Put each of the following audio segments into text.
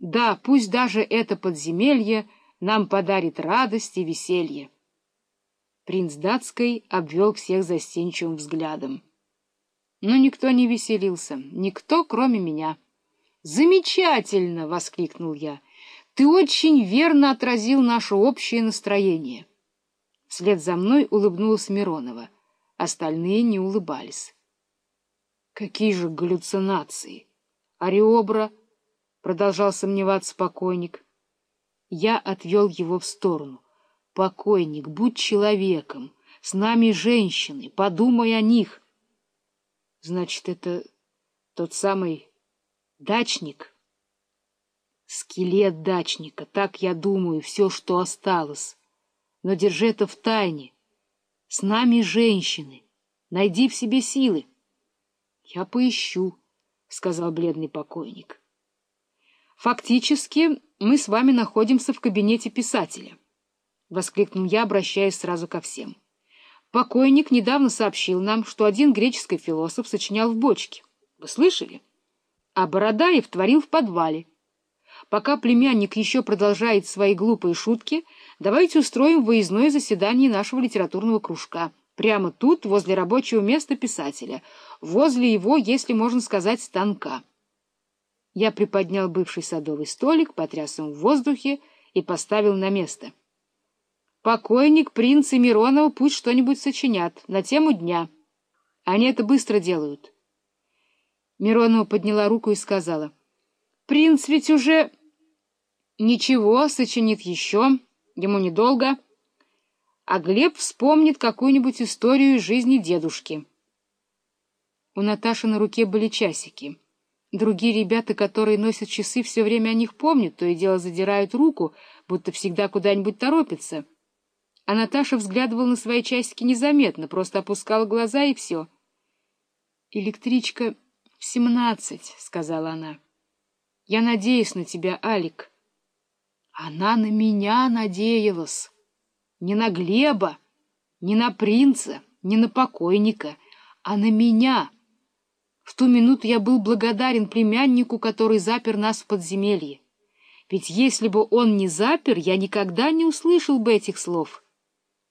Да, пусть даже это подземелье нам подарит радость и веселье. Принц датской обвел всех застенчивым взглядом. Но никто не веселился, никто, кроме меня. «Замечательно!» — воскликнул я. «Ты очень верно отразил наше общее настроение». Вслед за мной улыбнулась Миронова. Остальные не улыбались. «Какие же галлюцинации! А ребра?» — продолжал сомневаться покойник. Я отвел его в сторону. «Покойник, будь человеком, с нами женщины, подумай о них». «Значит, это тот самый дачник?» «Скелет дачника, так я думаю, все, что осталось. Но держи это в тайне. С нами женщины. Найди в себе силы». «Я поищу», — сказал бледный покойник. «Фактически мы с вами находимся в кабинете писателя», — воскликнул я, обращаясь сразу ко всем. «Покойник недавно сообщил нам, что один греческий философ сочинял в бочке. Вы слышали? А Бородаев творил в подвале. Пока племянник еще продолжает свои глупые шутки, давайте устроим выездное заседание нашего литературного кружка. Прямо тут, возле рабочего места писателя, возле его, если можно сказать, станка». Я приподнял бывший садовый столик, потряс им в воздухе и поставил на место. Покойник, принц и Миронова пусть что-нибудь сочинят на тему дня. Они это быстро делают. Миронова подняла руку и сказала. — Принц ведь уже... — Ничего, сочинит еще, ему недолго. А Глеб вспомнит какую-нибудь историю из жизни дедушки. У Наташи на руке были часики. Другие ребята, которые носят часы, все время о них помнят, то и дело задирают руку, будто всегда куда-нибудь торопятся. А Наташа взглядывала на свои часики незаметно, просто опускала глаза и все. — Электричка в семнадцать, — сказала она. — Я надеюсь на тебя, Алик. Она на меня надеялась. Не на Глеба, не на принца, не на покойника, а на меня — в ту минуту я был благодарен племяннику, который запер нас в подземелье. Ведь если бы он не запер, я никогда не услышал бы этих слов.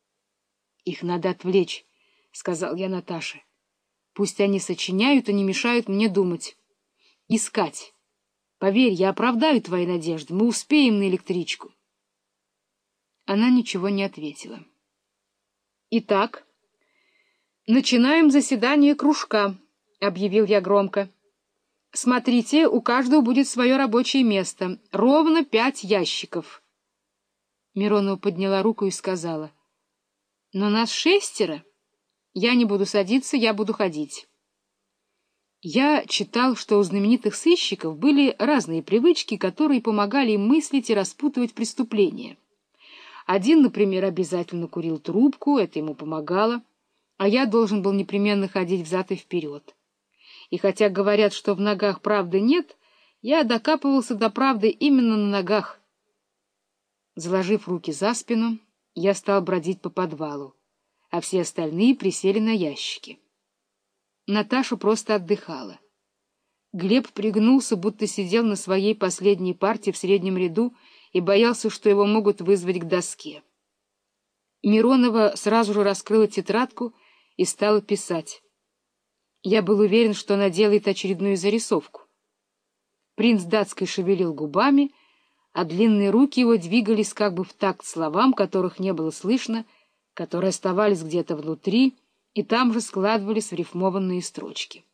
— Их надо отвлечь, — сказал я Наташе. — Пусть они сочиняют и не мешают мне думать. Искать. Поверь, я оправдаю твои надежды. Мы успеем на электричку. Она ничего не ответила. — Итак, начинаем заседание кружка. — объявил я громко. — Смотрите, у каждого будет свое рабочее место. Ровно пять ящиков. Миронова подняла руку и сказала. — Но нас шестеро. Я не буду садиться, я буду ходить. Я читал, что у знаменитых сыщиков были разные привычки, которые помогали им мыслить и распутывать преступления. Один, например, обязательно курил трубку, это ему помогало, а я должен был непременно ходить взад и вперед и хотя говорят, что в ногах правды нет, я докапывался до правды именно на ногах. Заложив руки за спину, я стал бродить по подвалу, а все остальные присели на ящики. Наташа просто отдыхала. Глеб пригнулся, будто сидел на своей последней партии в среднем ряду и боялся, что его могут вызвать к доске. Миронова сразу же раскрыла тетрадку и стала писать. Я был уверен, что она делает очередную зарисовку. Принц датской шевелил губами, а длинные руки его двигались как бы в такт словам, которых не было слышно, которые оставались где-то внутри и там же складывались в рифмованные строчки.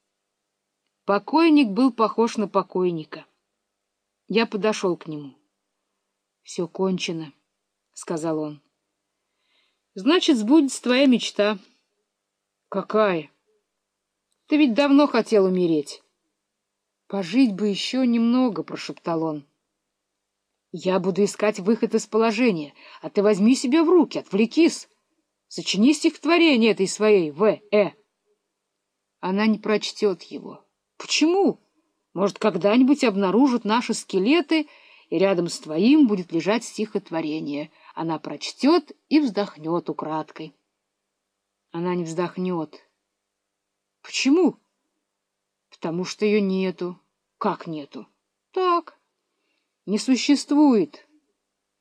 Покойник был похож на покойника. Я подошел к нему. — Все кончено, — сказал он. — Значит, сбудется твоя мечта. — Какая? — ты ведь давно хотел умереть. — Пожить бы еще немного, — прошептал он. — Я буду искать выход из положения, а ты возьми себя в руки, отвлекись. Сочини стихотворение этой своей В. Э. Она не прочтет его. Почему? Может, когда-нибудь обнаружат наши скелеты, и рядом с твоим будет лежать стихотворение. Она прочтет и вздохнет украдкой. Она не вздохнет. Почему? Потому что ее нету. Как нету? Так. Не существует